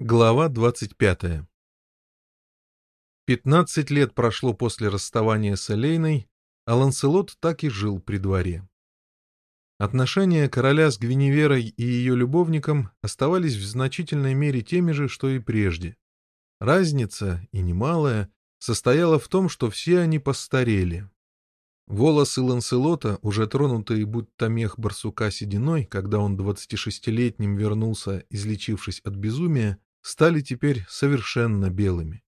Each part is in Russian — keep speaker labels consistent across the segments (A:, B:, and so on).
A: Глава 25 Пятнадцать лет прошло после расставания с Элейной, а Ланселот так и жил при дворе. Отношения короля с Гвиневерой и ее любовником оставались в значительной мере теми же, что и прежде. Разница, и немалая, состояла в том, что все они постарели. Волосы Ланселота, уже тронутые будто мех барсука сединой, когда он двадцатишестилетним вернулся, излечившись от безумия, стали теперь совершенно белыми.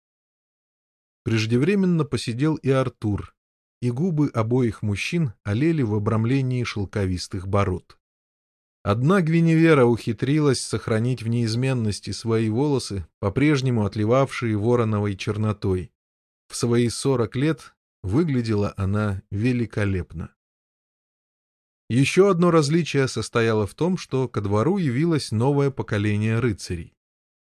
A: Преждевременно посидел и Артур, и губы обоих мужчин олели в обрамлении шелковистых бород. Одна Гвиневера ухитрилась сохранить в неизменности свои волосы, по-прежнему отливавшие вороновой чернотой. В свои сорок лет выглядела она великолепно. Еще одно различие состояло в том, что ко двору явилось новое поколение рыцарей.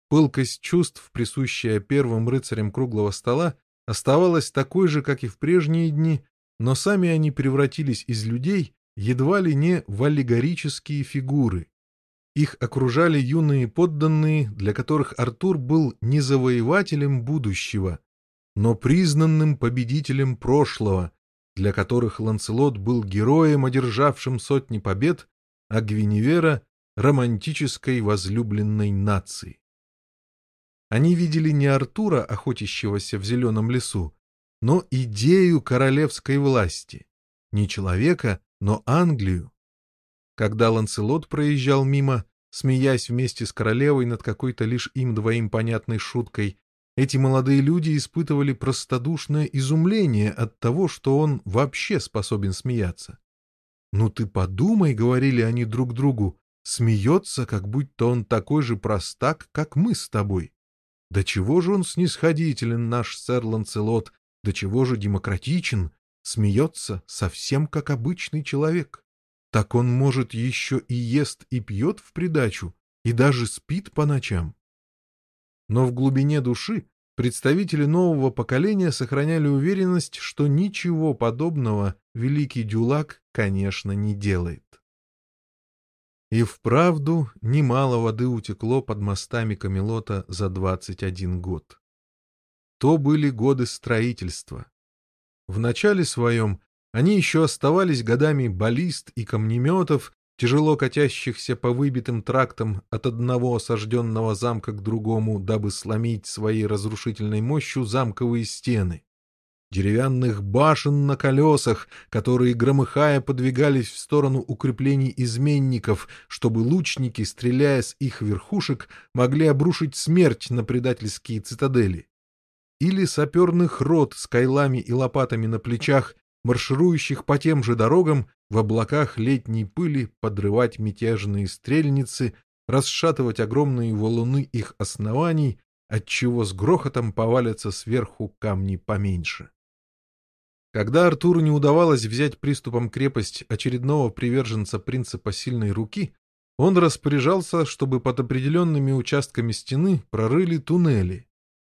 A: Пылкость чувств, присущая первым рыцарям круглого стола, оставалась такой же, как и в прежние дни, но сами они превратились из людей едва ли не в аллегорические фигуры. Их окружали юные подданные, для которых Артур был не завоевателем будущего, но признанным победителем прошлого, для которых Ланцелот был героем, одержавшим сотни побед, а Гвиневера — романтической возлюбленной нации. Они видели не Артура, охотящегося в зеленом лесу, но идею королевской власти. Не человека, но Англию. Когда Ланселот проезжал мимо, смеясь вместе с королевой над какой-то лишь им двоим понятной шуткой, эти молодые люди испытывали простодушное изумление от того, что он вообще способен смеяться. «Ну ты подумай», — говорили они друг другу, — «смеется, как будто он такой же простак, как мы с тобой». Да чего же он снисходителен, наш сэр Ланцелот, да чего же демократичен, смеется совсем как обычный человек. Так он, может, еще и ест и пьет в придачу, и даже спит по ночам. Но в глубине души представители нового поколения сохраняли уверенность, что ничего подобного великий Дюлак, конечно, не делает. И вправду немало воды утекло под мостами Камелота за 21 год. То были годы строительства. В начале своем они еще оставались годами баллист и камнеметов, тяжело катящихся по выбитым трактам от одного осажденного замка к другому, дабы сломить своей разрушительной мощью замковые стены деревянных башен на колесах, которые, громыхая, подвигались в сторону укреплений изменников, чтобы лучники, стреляя с их верхушек, могли обрушить смерть на предательские цитадели. Или саперных рот с кайлами и лопатами на плечах, марширующих по тем же дорогам, в облаках летней пыли подрывать мятежные стрельницы, расшатывать огромные валуны их оснований, отчего с грохотом повалятся сверху камни поменьше. Когда Артуру не удавалось взять приступом крепость очередного приверженца принципа сильной руки, он распоряжался, чтобы под определенными участками стены прорыли туннели.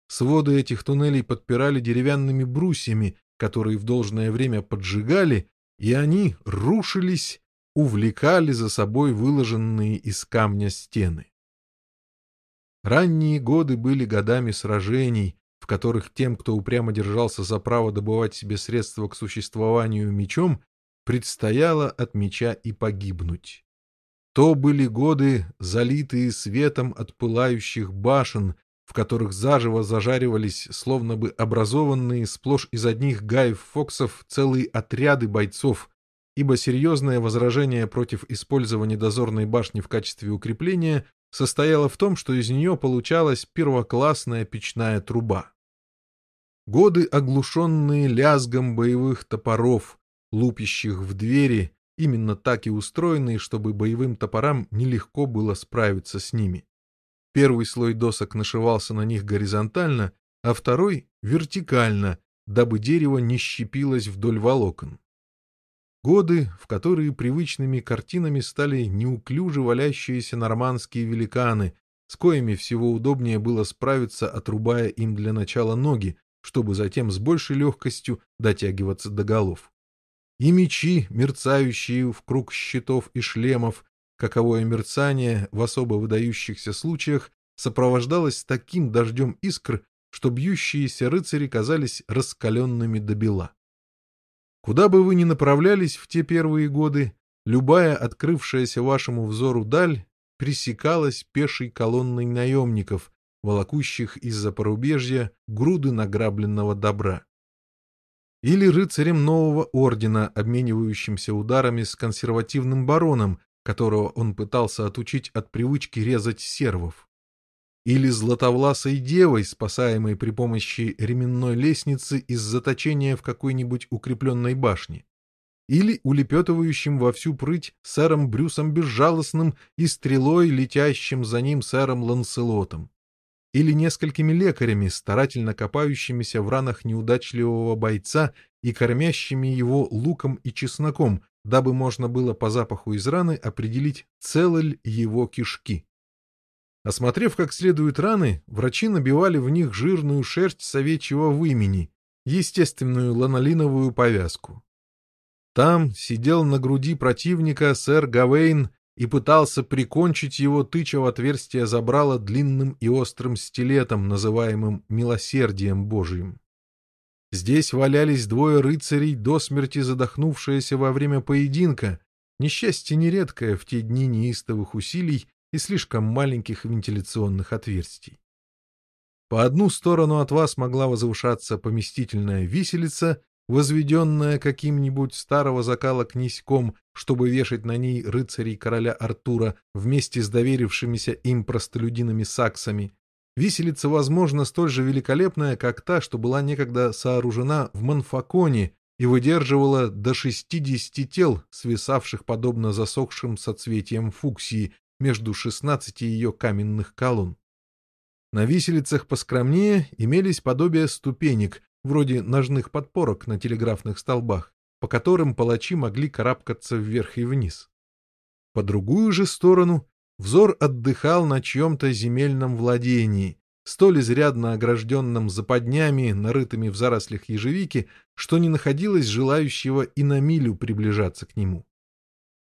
A: Своды этих туннелей подпирали деревянными брусьями, которые в должное время поджигали, и они рушились, увлекали за собой выложенные из камня стены. Ранние годы были годами сражений, в которых тем, кто упрямо держался за право добывать себе средства к существованию мечом, предстояло от меча и погибнуть. То были годы, залитые светом от пылающих башен, в которых заживо зажаривались, словно бы образованные сплошь из одних гаев-фоксов целые отряды бойцов, ибо серьезное возражение против использования дозорной башни в качестве укрепления состояло в том, что из нее получалась первоклассная печная труба. Годы, оглушенные лязгом боевых топоров, лупящих в двери, именно так и устроенные, чтобы боевым топорам нелегко было справиться с ними. Первый слой досок нашивался на них горизонтально, а второй — вертикально, дабы дерево не щепилось вдоль волокон. Годы, в которые привычными картинами стали неуклюже валящиеся нормандские великаны, с коими всего удобнее было справиться, отрубая им для начала ноги, чтобы затем с большей легкостью дотягиваться до голов. И мечи, мерцающие в круг щитов и шлемов, каковое мерцание в особо выдающихся случаях сопровождалось таким дождем искр, что бьющиеся рыцари казались раскаленными до бела. Куда бы вы ни направлялись в те первые годы, любая открывшаяся вашему взору даль пресекалась пешей колонной наемников, волокущих из-за порубежья груды награбленного добра. Или рыцарем нового ордена, обменивающимся ударами с консервативным бароном, которого он пытался отучить от привычки резать сервов. Или златовласой девой, спасаемой при помощи ременной лестницы из заточения в какой-нибудь укрепленной башне или улепетывающим во всю прыть сэром Брюсом Безжалостным и стрелой, летящим за ним сэром Ланселотом, или несколькими лекарями, старательно копающимися в ранах неудачливого бойца и кормящими его луком и чесноком, дабы можно было по запаху из раны определить, целы его кишки. Осмотрев как следует раны, врачи набивали в них жирную шерсть советчего вымени, естественную ланолиновую повязку. Там сидел на груди противника сэр Гавейн и пытался прикончить его, тыча в отверстие забрала длинным и острым стилетом, называемым «милосердием Божиим». Здесь валялись двое рыцарей, до смерти задохнувшиеся во время поединка, несчастье нередкое в те дни неистовых усилий и слишком маленьких вентиляционных отверстий. По одну сторону от вас могла возвышаться поместительная виселица, возведенная каким-нибудь старого закала князьком, чтобы вешать на ней рыцарей короля Артура вместе с доверившимися им простолюдинами саксами, виселица, возможно, столь же великолепная, как та, что была некогда сооружена в Манфаконе и выдерживала до шестидесяти тел, свисавших подобно засохшим соцветиям фуксии между шестнадцати ее каменных колонн. На виселицах поскромнее имелись подобия ступенек, вроде ножных подпорок на телеграфных столбах, по которым палачи могли карабкаться вверх и вниз. По другую же сторону взор отдыхал на чьем-то земельном владении, столь изрядно огражденном западнями, нарытыми в зарослях ежевики, что не находилось желающего и на милю приближаться к нему.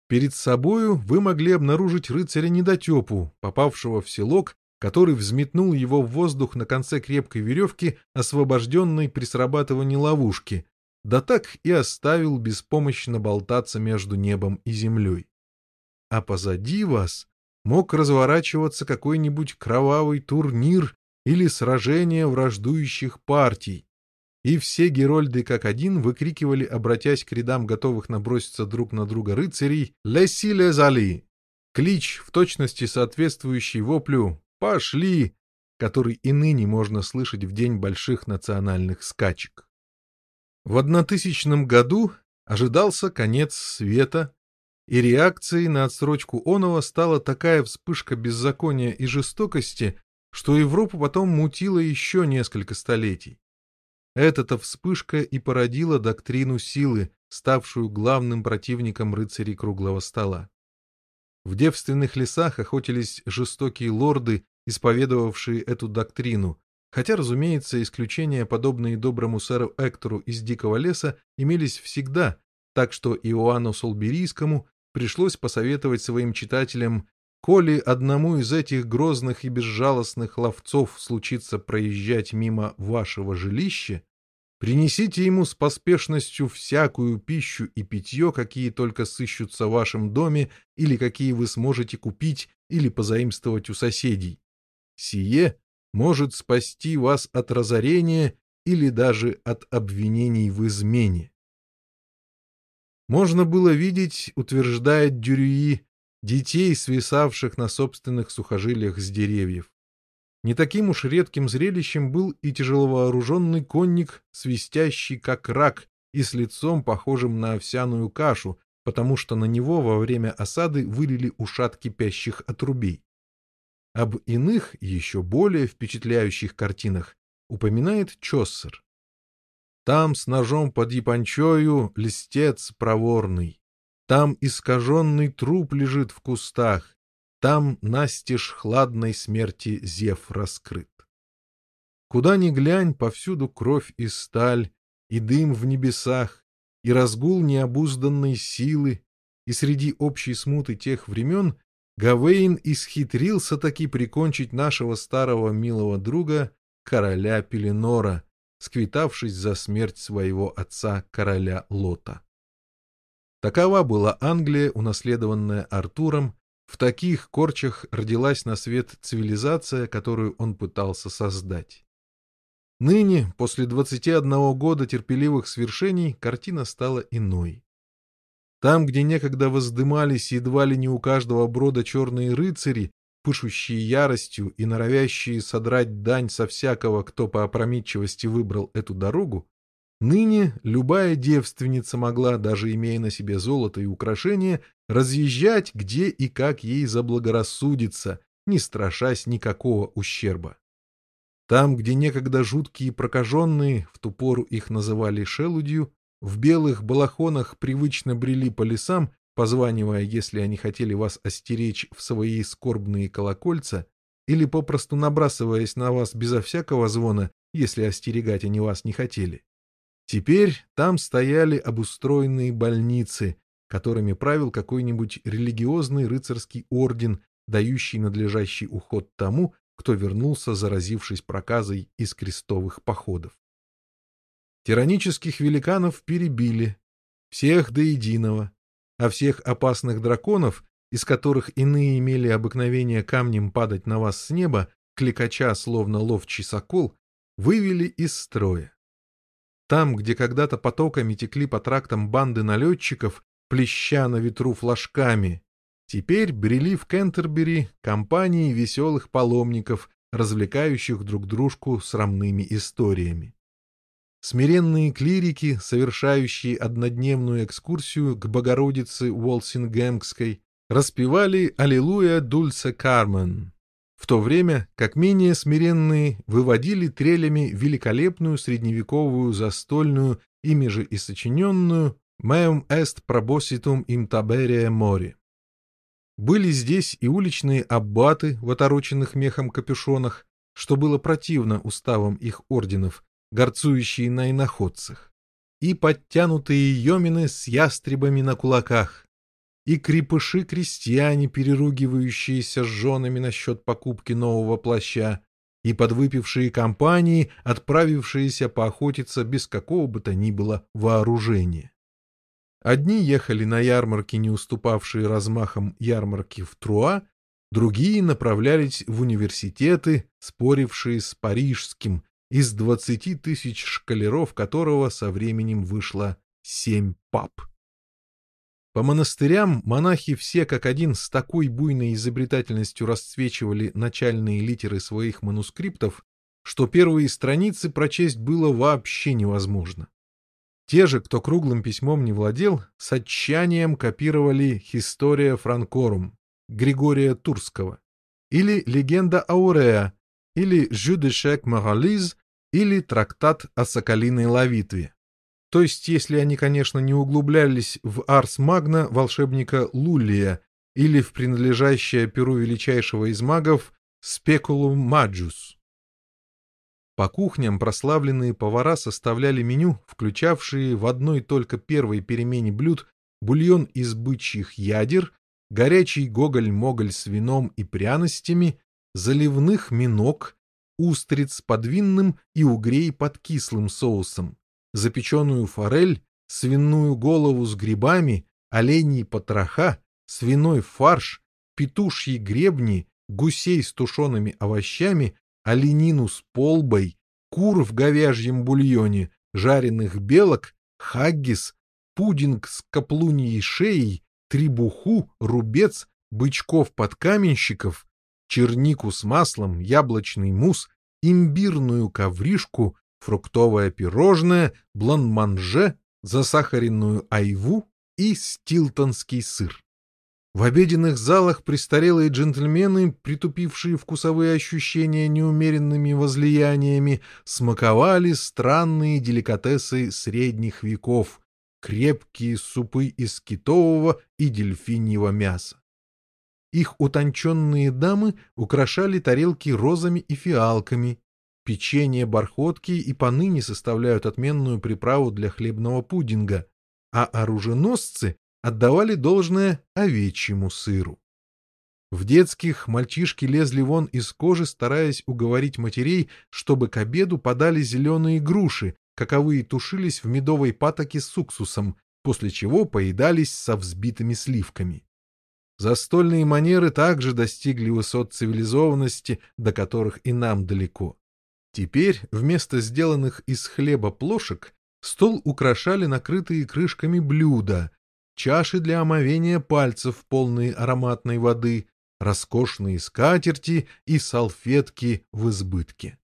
A: Перед собою вы могли обнаружить рыцаря-недотепу, попавшего в селок который взметнул его в воздух на конце крепкой веревки, освобожденной при срабатывании ловушки, да так и оставил беспомощно болтаться между небом и землей. А позади вас мог разворачиваться какой-нибудь кровавый турнир или сражение враждующих партий, и все герольды как один выкрикивали, обратясь к рядам готовых наброситься друг на друга рыцарей «Леси лезали!» Клич, в точности соответствующий воплю «Пошли!», который и ныне можно слышать в день больших национальных скачек. В 1000 году ожидался конец света, и реакцией на отсрочку Онова стала такая вспышка беззакония и жестокости, что Европу потом мутило еще несколько столетий. Эта-то вспышка и породила доктрину силы, ставшую главным противником рыцарей круглого стола. В девственных лесах охотились жестокие лорды, исповедовавшие эту доктрину, хотя, разумеется, исключения, подобные доброму сэру Эктору из Дикого леса, имелись всегда, так что Иоанну Солберийскому пришлось посоветовать своим читателям Коли одному из этих грозных и безжалостных ловцов случится проезжать мимо вашего жилища, Принесите ему с поспешностью всякую пищу и питье, какие только сыщутся в вашем доме или какие вы сможете купить или позаимствовать у соседей. Сие может спасти вас от разорения или даже от обвинений в измене. Можно было видеть, утверждает Дюрюи, детей, свисавших на собственных сухожилиях с деревьев. Не таким уж редким зрелищем был и тяжеловооруженный конник, свистящий как рак и с лицом, похожим на овсяную кашу, потому что на него во время осады вылили ушат кипящих отрубей. Об иных, еще более впечатляющих картинах упоминает Чоссер. Там с ножом под япончою листец проворный, там искаженный труп лежит в кустах, там настежь хладной смерти зев раскрыт. Куда ни глянь, повсюду кровь и сталь, и дым в небесах, и разгул необузданной силы, и среди общей смуты тех времен Гавейн исхитрился таки прикончить нашего старого милого друга, короля Пеленора, сквитавшись за смерть своего отца, короля Лота. Такова была Англия, унаследованная Артуром, в таких корчах родилась на свет цивилизация, которую он пытался создать. Ныне, после 21 года терпеливых свершений, картина стала иной. Там, где некогда воздымались едва ли не у каждого брода черные рыцари, пышущие яростью и норовящие содрать дань со всякого, кто по опрометчивости выбрал эту дорогу, ныне любая девственница могла, даже имея на себе золото и украшения, разъезжать где и как ей заблагорассудится, не страшась никакого ущерба. Там, где некогда жуткие прокаженные, в ту пору их называли шелудью, в белых балахонах привычно брели по лесам, позванивая, если они хотели вас остеречь в свои скорбные колокольца, или попросту набрасываясь на вас безо всякого звона, если остерегать они вас не хотели. Теперь там стояли обустроенные больницы, которыми правил какой-нибудь религиозный рыцарский орден, дающий надлежащий уход тому, кто вернулся, заразившись проказой из крестовых походов. Тиранических великанов перебили, всех до единого, а всех опасных драконов, из которых иные имели обыкновение камнем падать на вас с неба, кликача, словно ловчий сокол, вывели из строя. Там, где когда-то потоками текли по трактам банды налетчиков, плеща на ветру флажками, теперь брели в Кентербери компании веселых паломников, развлекающих друг дружку срамными историями. Смиренные клирики, совершающие однодневную экскурсию к Богородице Уолсингемской, распевали «Аллилуйя Дульце Кармен», в то время как менее смиренные выводили трелями великолепную средневековую застольную, ими же и сочиненную «Meum est probositum in taberia mori». Были здесь и уличные аббаты в отороченных мехом капюшонах, что было противно уставам их орденов, горцующие на иноходцах, и подтянутые йомины с ястребами на кулаках, и крепыши-крестьяне, переругивающиеся с женами насчет покупки нового плаща, и подвыпившие компании, отправившиеся поохотиться без какого бы то ни было вооружения. Одни ехали на ярмарки, не уступавшие размахам ярмарки в Труа, другие направлялись в университеты, спорившие с парижским, из двадцати тысяч шкалеров которого со временем вышло семь пап. По монастырям монахи все как один с такой буйной изобретательностью расцвечивали начальные литеры своих манускриптов, что первые страницы прочесть было вообще невозможно. Те же, кто круглым письмом не владел, с отчаянием копировали «Historia Francorum» Григория Турского или «Легенда Ауреа» или «Жю де Шек Морализ» или «Трактат о соколиной ловитве». То есть, если они, конечно, не углублялись в Ars Magna волшебника Лулия или в принадлежащее перу величайшего из магов Speculum Majus. По кухням прославленные повара составляли меню, включавшие в одной только первой перемене блюд бульон из бычьих ядер, горячий гоголь-моголь с вином и пряностями, заливных минок, устриц под винным и угрей под кислым соусом, запеченную форель, свиную голову с грибами, оленьи потроха, свиной фарш, петушьи гребни, гусей с тушеными овощами, оленину с полбой, кур в говяжьем бульоне, жареных белок, хаггис, пудинг с каплуньей шеей, трибуху, рубец, бычков-подкаменщиков, чернику с маслом, яблочный мусс, имбирную ковришку, фруктовое пирожное, бланманже, засахаренную айву и стилтонский сыр. В обеденных залах престарелые джентльмены, притупившие вкусовые ощущения неумеренными возлияниями, смаковали странные деликатесы средних веков, крепкие супы из китового и дельфиньего мяса. Их утонченные дамы украшали тарелки розами и фиалками, печенье бархотки и поныне составляют отменную приправу для хлебного пудинга, а оруженосцы отдавали должное овечьему сыру. В детских мальчишки лезли вон из кожи, стараясь уговорить матерей, чтобы к обеду подали зеленые груши, каковые тушились в медовой патоке с уксусом, после чего поедались со взбитыми сливками. Застольные манеры также достигли высот цивилизованности, до которых и нам далеко. Теперь вместо сделанных из хлеба плошек стол украшали накрытые крышками блюда, чаши для омовения пальцев, полные ароматной воды, роскошные скатерти и салфетки в избытке.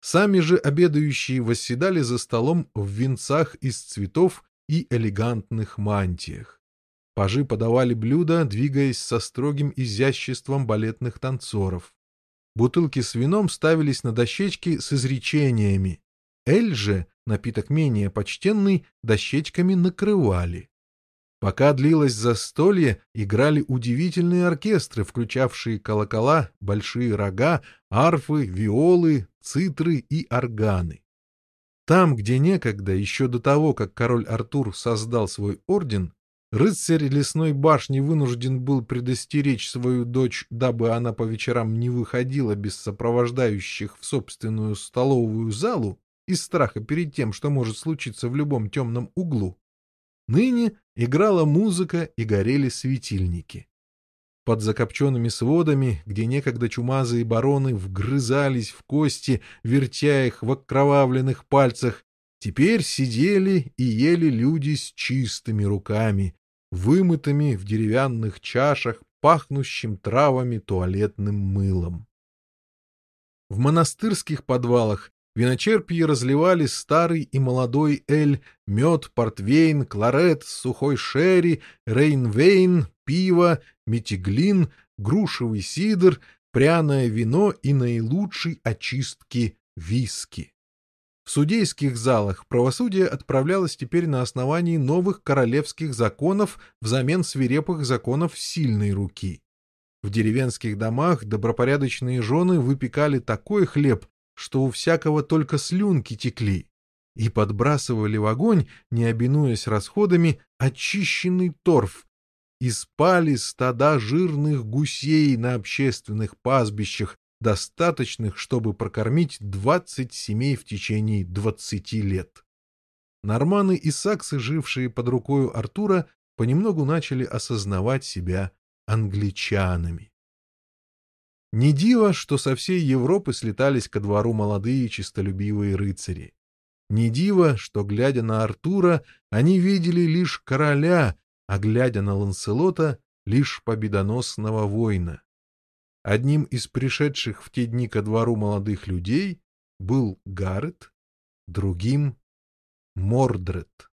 A: Сами же обедающие восседали за столом в венцах из цветов и элегантных мантиях. Пажи подавали блюда, двигаясь со строгим изяществом балетных танцоров. Бутылки с вином ставились на дощечки с изречениями. Эль же, напиток менее почтенный, дощечками накрывали. Пока длилось застолье, играли удивительные оркестры, включавшие колокола, большие рога, арфы, виолы, цитры и органы. Там, где некогда, еще до того, как король Артур создал свой орден, рыцарь лесной башни вынужден был предостеречь свою дочь, дабы она по вечерам не выходила без сопровождающих в собственную столовую залу из страха перед тем, что может случиться в любом темном углу, Ныне играла музыка и горели светильники. Под закопченными сводами, где некогда чумазые бароны вгрызались в кости, вертя их в окровавленных пальцах, теперь сидели и ели люди с чистыми руками, вымытыми в деревянных чашах, пахнущим травами туалетным мылом. В монастырских подвалах Виночерпьи разливали старый и молодой эль, мед, портвейн, кларет, сухой шерри, рейнвейн, пиво, метиглин, грушевый сидр, пряное вино и наилучший очистки виски. В судейских залах правосудие отправлялось теперь на основании новых королевских законов взамен свирепых законов сильной руки. В деревенских домах добропорядочные жены выпекали такой хлеб, что у всякого только слюнки текли, и подбрасывали в огонь, не обинуясь расходами, очищенный торф, и спали стада жирных гусей на общественных пастбищах, достаточных, чтобы прокормить двадцать семей в течение двадцати лет. Норманы и саксы, жившие под рукою Артура, понемногу начали осознавать себя англичанами. Не диво, что со всей Европы слетались ко двору молодые честолюбивые рыцари. Не диво, что, глядя на Артура, они видели лишь короля, а, глядя на Ланселота, лишь победоносного воина. Одним из пришедших в те дни ко двору молодых людей был Гаррет, другим — Мордред.